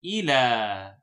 y la